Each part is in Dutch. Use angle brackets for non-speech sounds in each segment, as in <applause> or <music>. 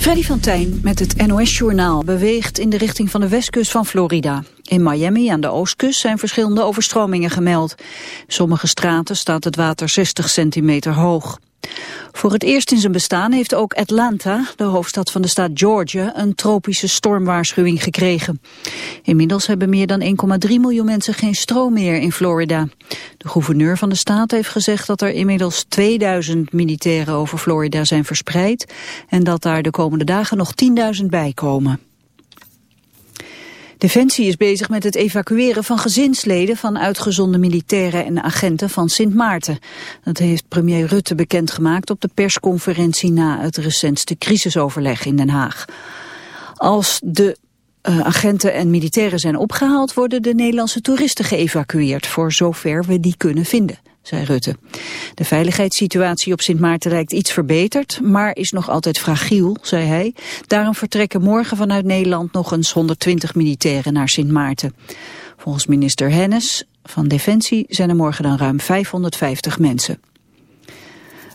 Freddy van met het NOS-journaal beweegt in de richting van de westkust van Florida. In Miami aan de oostkust zijn verschillende overstromingen gemeld. sommige straten staat het water 60 centimeter hoog. Voor het eerst in zijn bestaan heeft ook Atlanta, de hoofdstad van de staat Georgia, een tropische stormwaarschuwing gekregen. Inmiddels hebben meer dan 1,3 miljoen mensen geen stroom meer in Florida. De gouverneur van de staat heeft gezegd dat er inmiddels 2000 militairen over Florida zijn verspreid en dat daar de komende dagen nog 10.000 bij komen. Defensie is bezig met het evacueren van gezinsleden van uitgezonden militairen en agenten van Sint Maarten. Dat heeft premier Rutte bekendgemaakt op de persconferentie na het recentste crisisoverleg in Den Haag. Als de uh, agenten en militairen zijn opgehaald, worden de Nederlandse toeristen geëvacueerd, voor zover we die kunnen vinden zei Rutte. De veiligheidssituatie op Sint Maarten lijkt iets verbeterd, maar is nog altijd fragiel, zei hij. Daarom vertrekken morgen vanuit Nederland nog eens 120 militairen naar Sint Maarten. Volgens minister Hennis van Defensie zijn er morgen dan ruim 550 mensen.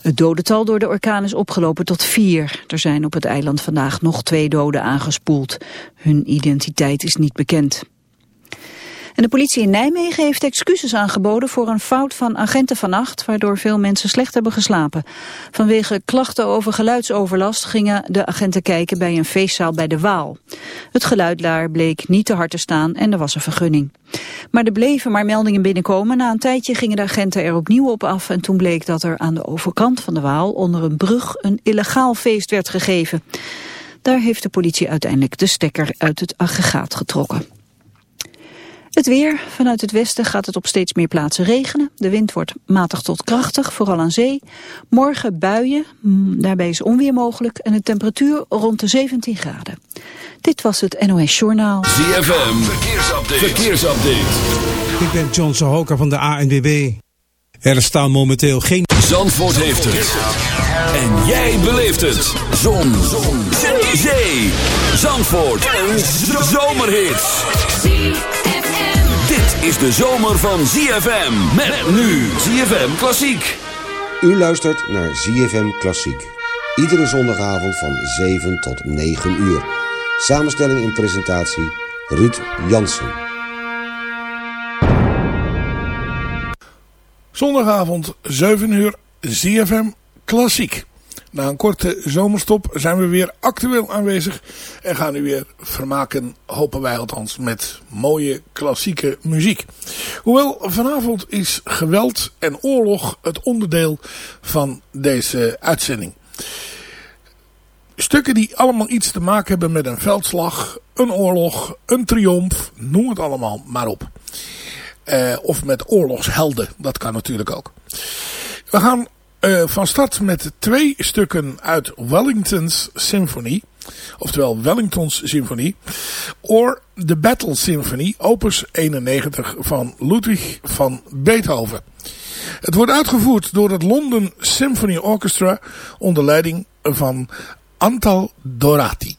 Het dodental door de orkaan is opgelopen tot vier. Er zijn op het eiland vandaag nog twee doden aangespoeld. Hun identiteit is niet bekend. En de politie in Nijmegen heeft excuses aangeboden voor een fout van agenten vannacht, waardoor veel mensen slecht hebben geslapen. Vanwege klachten over geluidsoverlast gingen de agenten kijken bij een feestzaal bij de Waal. Het geluid daar bleek niet te hard te staan en er was een vergunning. Maar er bleven maar meldingen binnenkomen. Na een tijdje gingen de agenten er opnieuw op af en toen bleek dat er aan de overkant van de Waal onder een brug een illegaal feest werd gegeven. Daar heeft de politie uiteindelijk de stekker uit het aggregaat getrokken. Het weer. Vanuit het westen gaat het op steeds meer plaatsen regenen. De wind wordt matig tot krachtig, vooral aan zee. Morgen buien, mm, daarbij is onweer mogelijk en de temperatuur rond de 17 graden. Dit was het NOS Journaal. ZFM, verkeersupdate. verkeersupdate. Ik ben John Sahoka van de ANWB. Er staan momenteel geen... Zandvoort heeft het. En jij beleeft het. Zon. Zon. Zee. Zandvoort. Een zomerhit is de zomer van ZFM. Met nu ZFM Klassiek. U luistert naar ZFM Klassiek. Iedere zondagavond van 7 tot 9 uur. Samenstelling en presentatie Ruud Jansen. Zondagavond 7 uur ZFM Klassiek. Na een korte zomerstop zijn we weer actueel aanwezig en gaan u weer vermaken, hopen wij althans, met mooie klassieke muziek. Hoewel vanavond is geweld en oorlog het onderdeel van deze uitzending. Stukken die allemaal iets te maken hebben met een veldslag, een oorlog, een triomf, noem het allemaal maar op. Uh, of met oorlogshelden, dat kan natuurlijk ook. We gaan uh, van start met twee stukken uit Wellington's Symphony. Oftewel Wellingtons Symfonie. Or The Battle Symphony, opus 91 van Ludwig van Beethoven. Het wordt uitgevoerd door het London Symphony Orchestra onder leiding van Antal Dorati.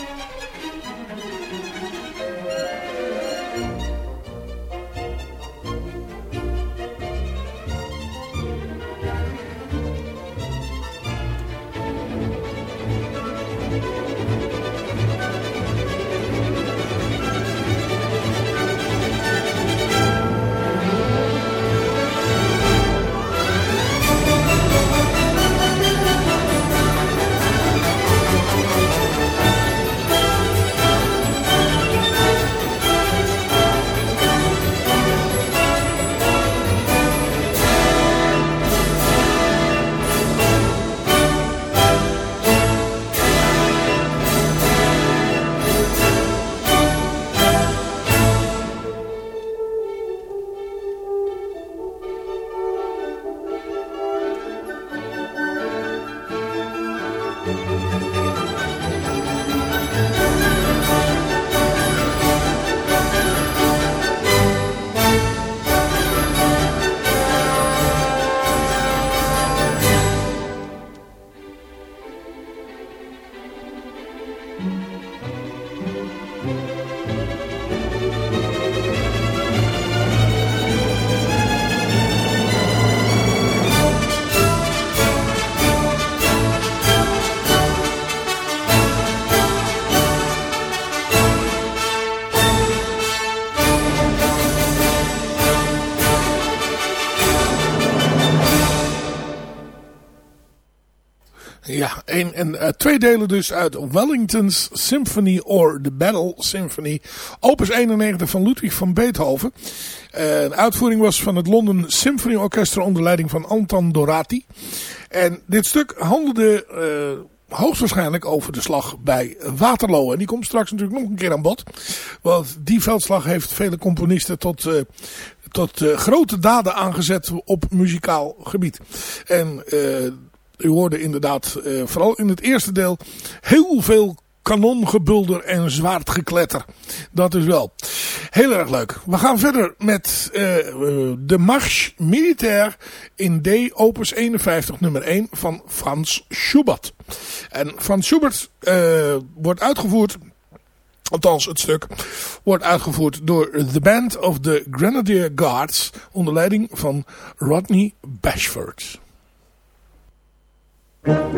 you En uh, twee delen dus uit Wellington's Symphony or the Battle Symphony. Opus 91 van Ludwig van Beethoven. De uitvoering was van het London Symphony Orchestra onder leiding van Anton Dorati. En dit stuk handelde uh, hoogstwaarschijnlijk over de slag bij Waterloo. En die komt straks natuurlijk nog een keer aan bod. Want die veldslag heeft vele componisten tot tot grote daden aangezet op muzikaal gebied. En u hoorde inderdaad, uh, vooral in het eerste deel, heel veel kanongebulder en zwaardgekletter. Dat is wel heel erg leuk. We gaan verder met uh, de Marche Militaire in D opus 51 nummer 1 van Frans Schubert. En Frans Schubert wordt uitgevoerd Althans, het stuk wordt uitgevoerd door The Band of the Grenadier Guards onder leiding van Rodney Bashford. Ja,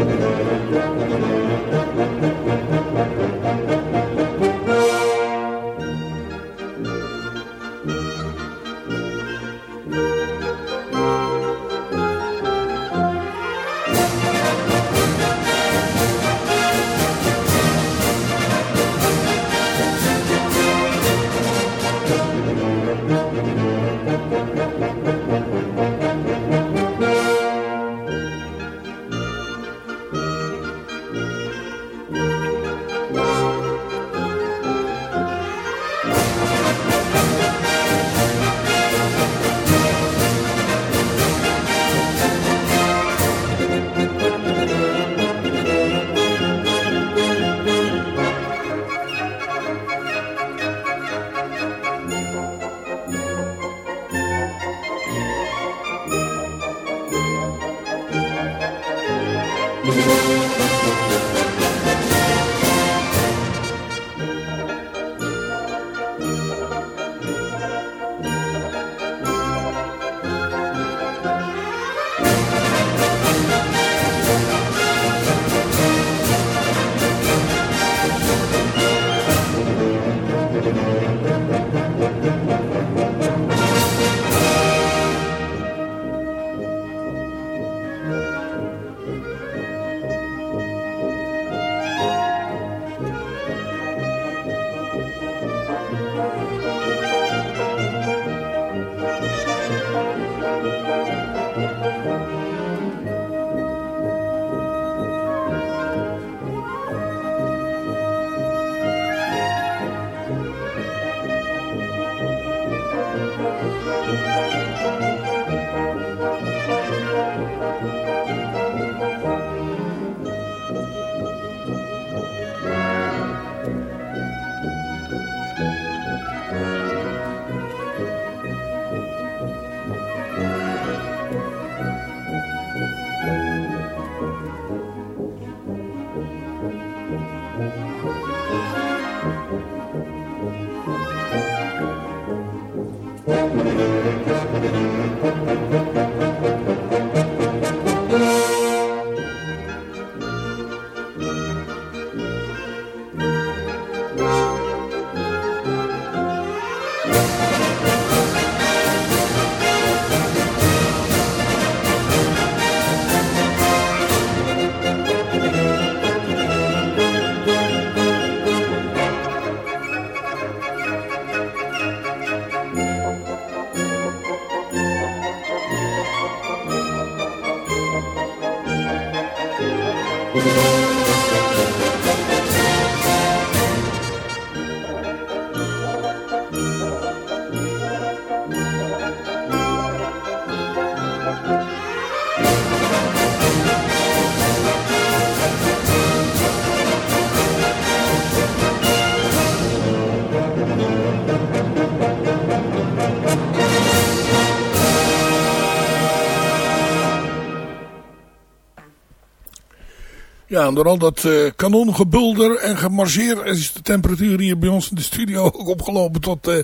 Door al dat uh, kanongebulder en gemarcheer is de temperatuur hier bij ons in de studio <laughs> ook opgelopen tot, uh,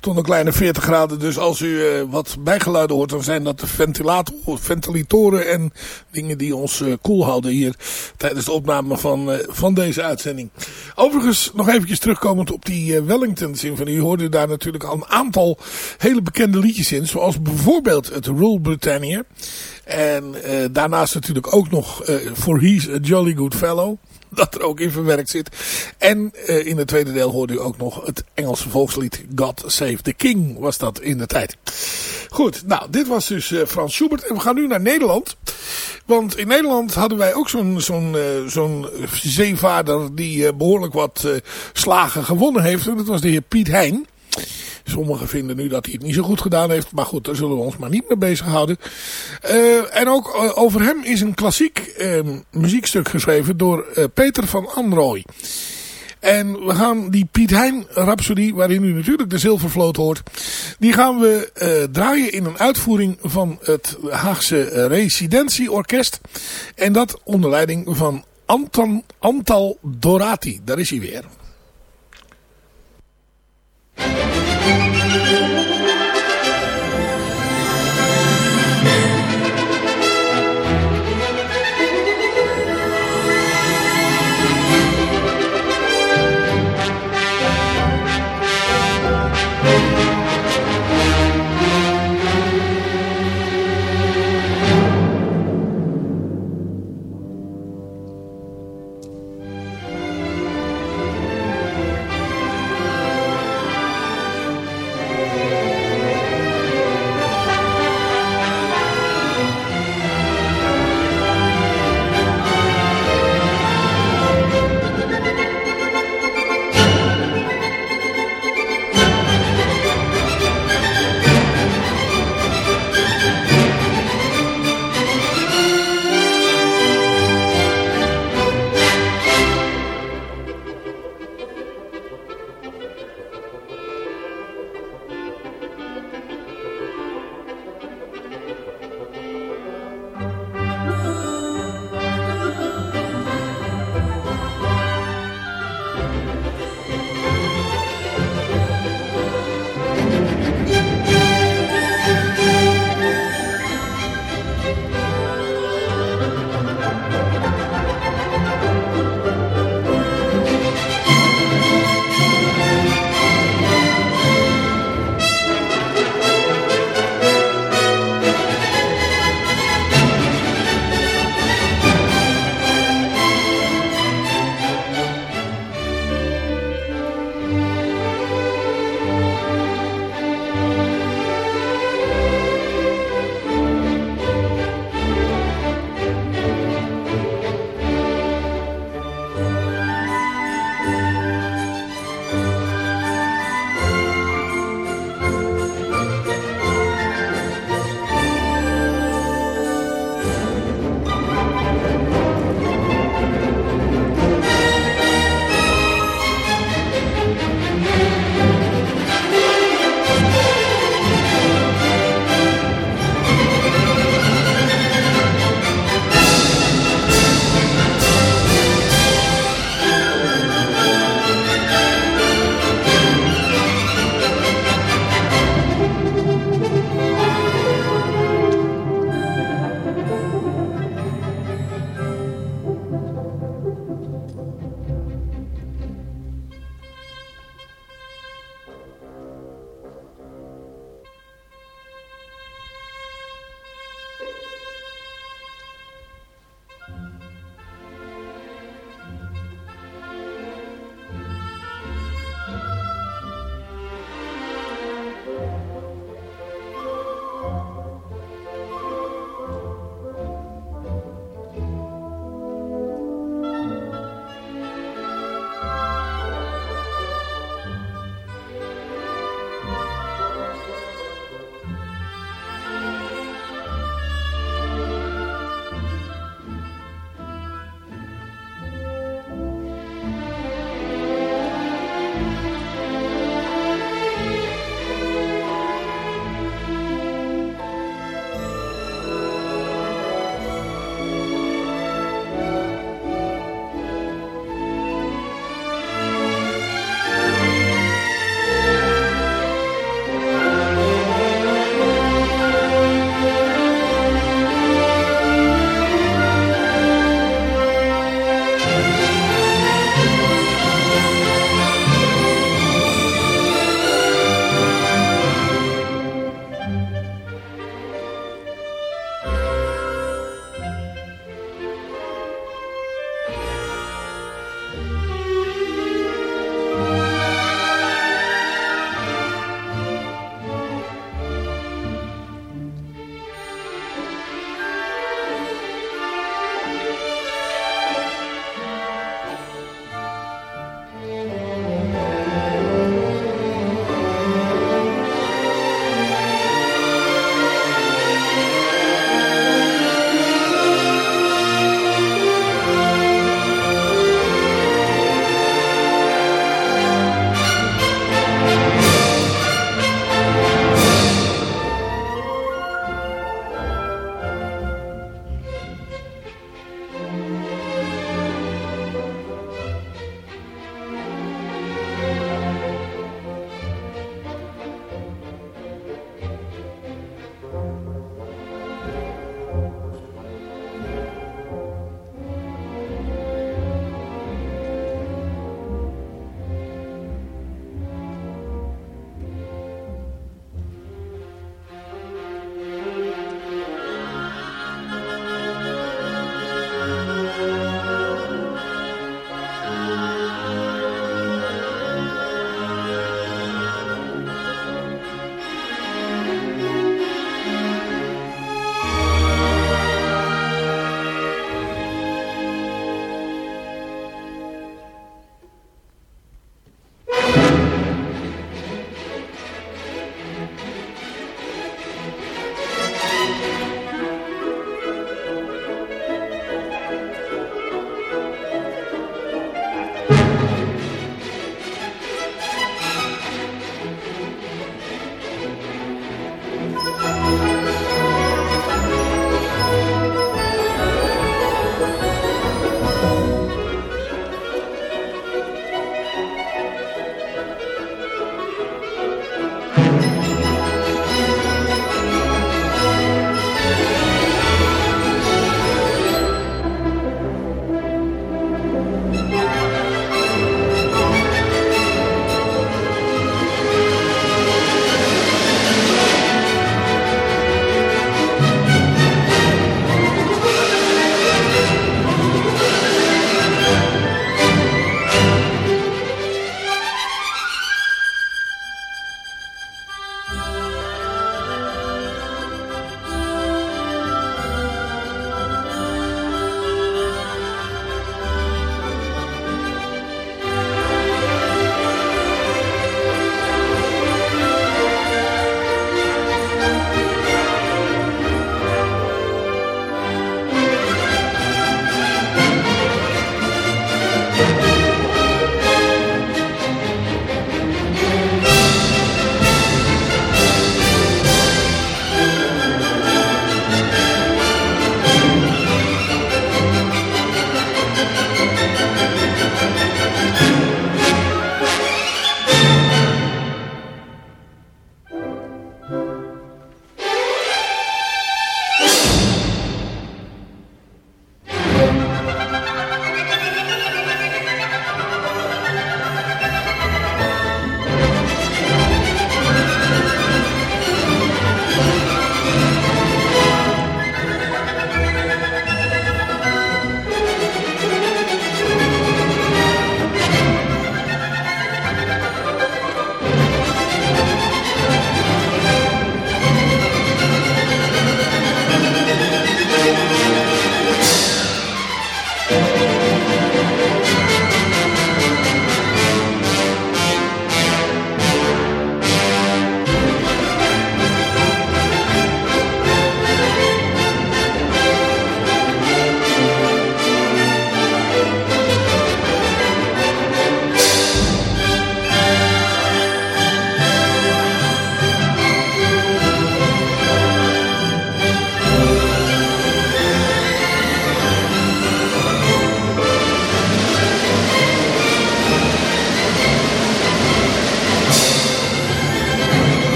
tot een kleine 40 graden. Dus als u uh, wat bijgeluiden hoort, dan zijn dat de ventilator, ventilatoren en dingen die ons koel houden hier tijdens de opname van, van deze uitzending. Overigens, nog eventjes terugkomend op die Wellington Symphony. U hoorde daar natuurlijk al een aantal hele bekende liedjes in, zoals bijvoorbeeld het Rule Britannia. En uh, daarnaast natuurlijk ook nog uh, For He's a Jolly Good Fellow. <laughs> Dat er ook in verwerkt zit. En uh, in het tweede deel hoorde u ook nog het Engelse volkslied God Save the King. Was dat in de tijd. Goed, nou dit was dus Frans Schubert. En we gaan nu naar Nederland. Want in Nederland hadden wij ook zo'n zo'n zo'n zeevaarder die behoorlijk wat slagen gewonnen heeft. En dat was de heer Piet Hein. Sommigen vinden nu dat hij het niet zo goed gedaan heeft. Maar goed, daar zullen we ons maar niet mee bezighouden. Uh, en ook uh, over hem is een klassiek uh, muziekstuk geschreven door Peter van Anrooy. En we gaan die Piet Hein Rhapsody, waarin u natuurlijk de Zilvervloot hoort. Die gaan we draaien in een uitvoering van het Haagse Residentieorkest. En dat onder leiding van Anton, Antal Dorati. Daar is hij weer. thank you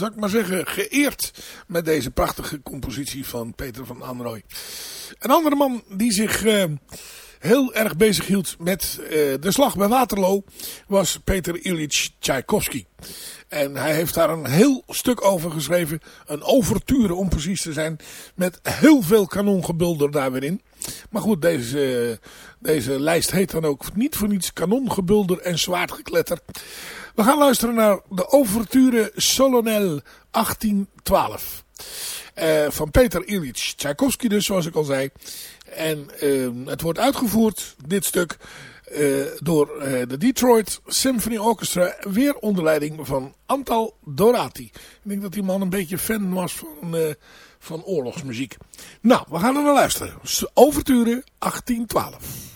zou ik maar zeggen, geëerd met deze prachtige compositie van Peter van Anrooy. Een andere man die zich uh, heel erg bezig hield met uh, de slag bij Waterloo was Peter Ilyich Tchaikovsky. En hij heeft daar een heel stuk over geschreven, een overture om precies te zijn, met heel veel kanongebulder daar weer in. Maar goed, deze, deze lijst heet dan ook niet voor niets kanongebulder en zwaardgekletter. We gaan luisteren naar de overture Solonel 1812. Uh, van Peter Ilyich Tchaikovsky dus, zoals ik al zei. En uh, het wordt uitgevoerd, dit stuk, uh, door de Detroit Symphony Orchestra. Weer onder leiding van Antal Dorati. Ik denk dat die man een beetje fan was van, van oorlogsmuziek. Nou, we gaan er naar luisteren. Overture 1812.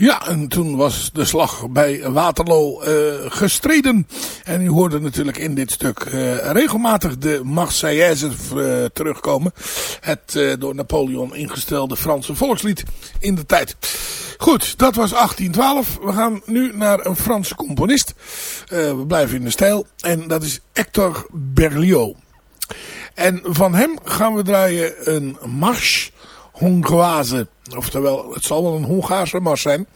Ja, en toen was de slag bij Waterloo uh, gestreden. En u hoorde natuurlijk in dit stuk uh, regelmatig de Marseillaise uh, terugkomen. Het door Napoleon ingestelde Franse volkslied in de tijd. Goed, dat was 1812. We gaan nu naar een Franse componist. we blijven in de stijl. En dat is Hector Berlioz. En van hem gaan we draaien een Marche Hongroise. Oftewel, het zal wel een Hongaarse mars zijn.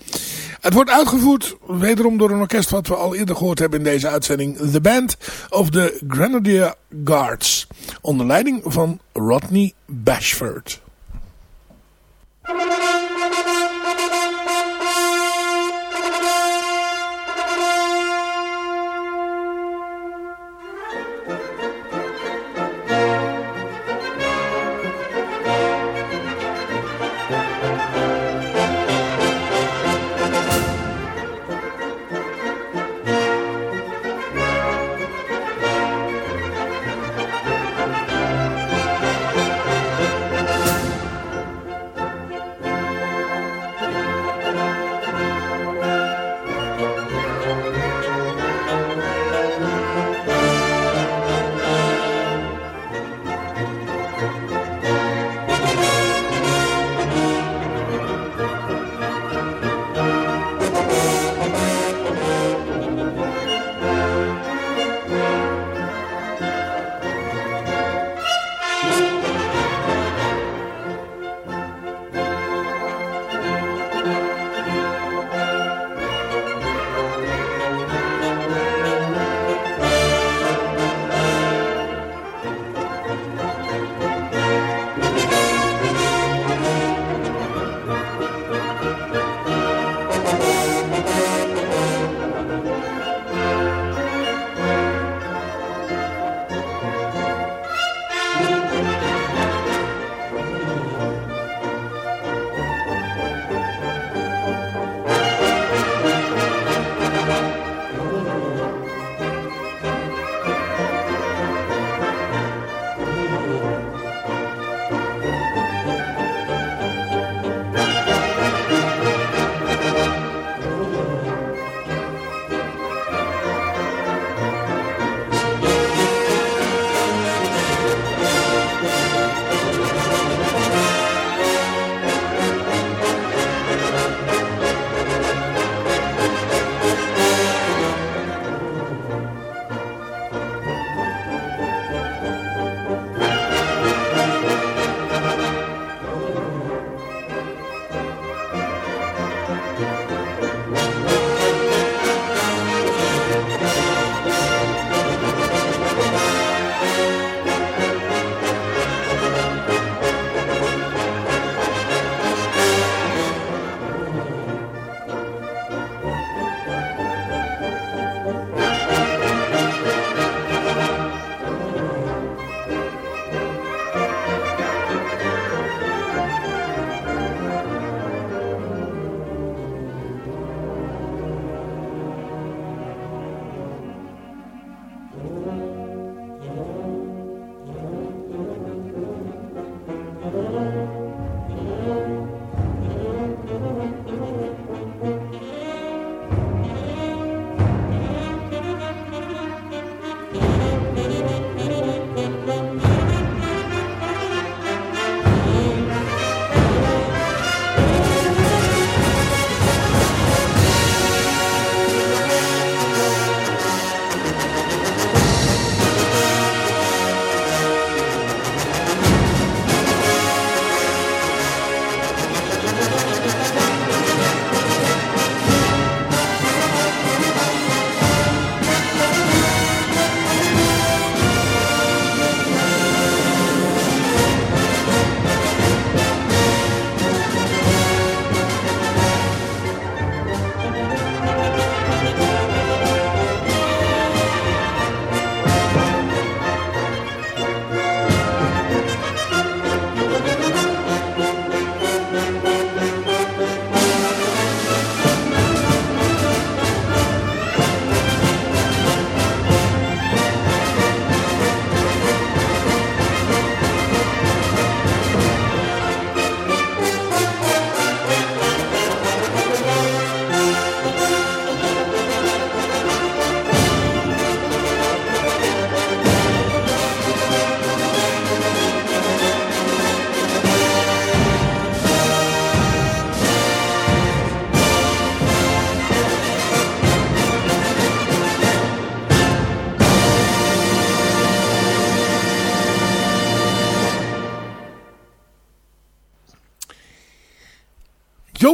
Het wordt uitgevoerd wederom door een orkest wat we al eerder gehoord hebben in deze uitzending. The Band of the Grenadier Guards. Onder leiding van Rodney Bashford.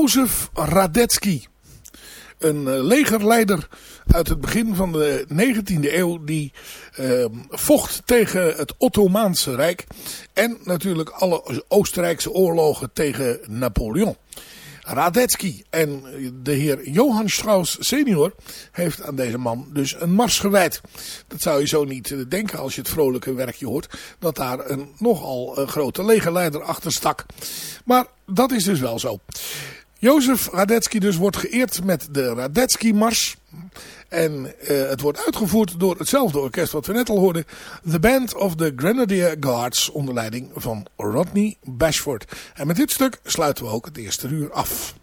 Jozef Radetzky. Een uh, legerleider uit het begin van de 19e eeuw die uh, vocht tegen het Ottomaanse Rijk. En natuurlijk alle Oostenrijkse oorlogen tegen Napoleon. Radetzky en de heer Johann Strauss senior heeft aan deze man dus een mars gewijd. Dat zou je zo niet denken als je het vrolijke werkje hoort. Dat daar een nogal een grote legerleider achter stak. Maar dat is dus wel zo. Jozef Radetzky dus wordt geëerd met de Radetzky-mars. En uh, het wordt uitgevoerd door hetzelfde orkest wat we net al hoorden. The Band of the Grenadier Guards onder leiding van Rodney Bashford. En met dit stuk sluiten we ook het eerste uur af.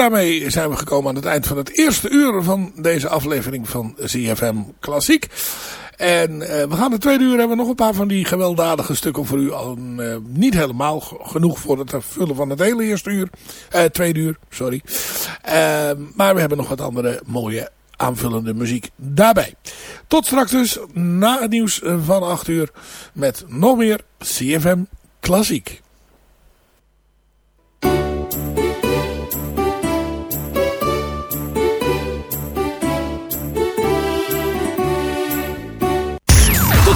Daarmee zijn we gekomen aan het eind van het eerste uur van deze aflevering van ZFM Klassiek. En uh, we gaan de tweede uur hebben nog een paar van die gewelddadige stukken voor u. Al, uh, niet helemaal genoeg voor het vullen van het hele eerste uur. Uh, tweede uur, sorry. maar we hebben nog wat andere mooie aanvullende muziek daarbij. Tot straks dus na het nieuws van 8 uur met nog meer CFM Klassiek.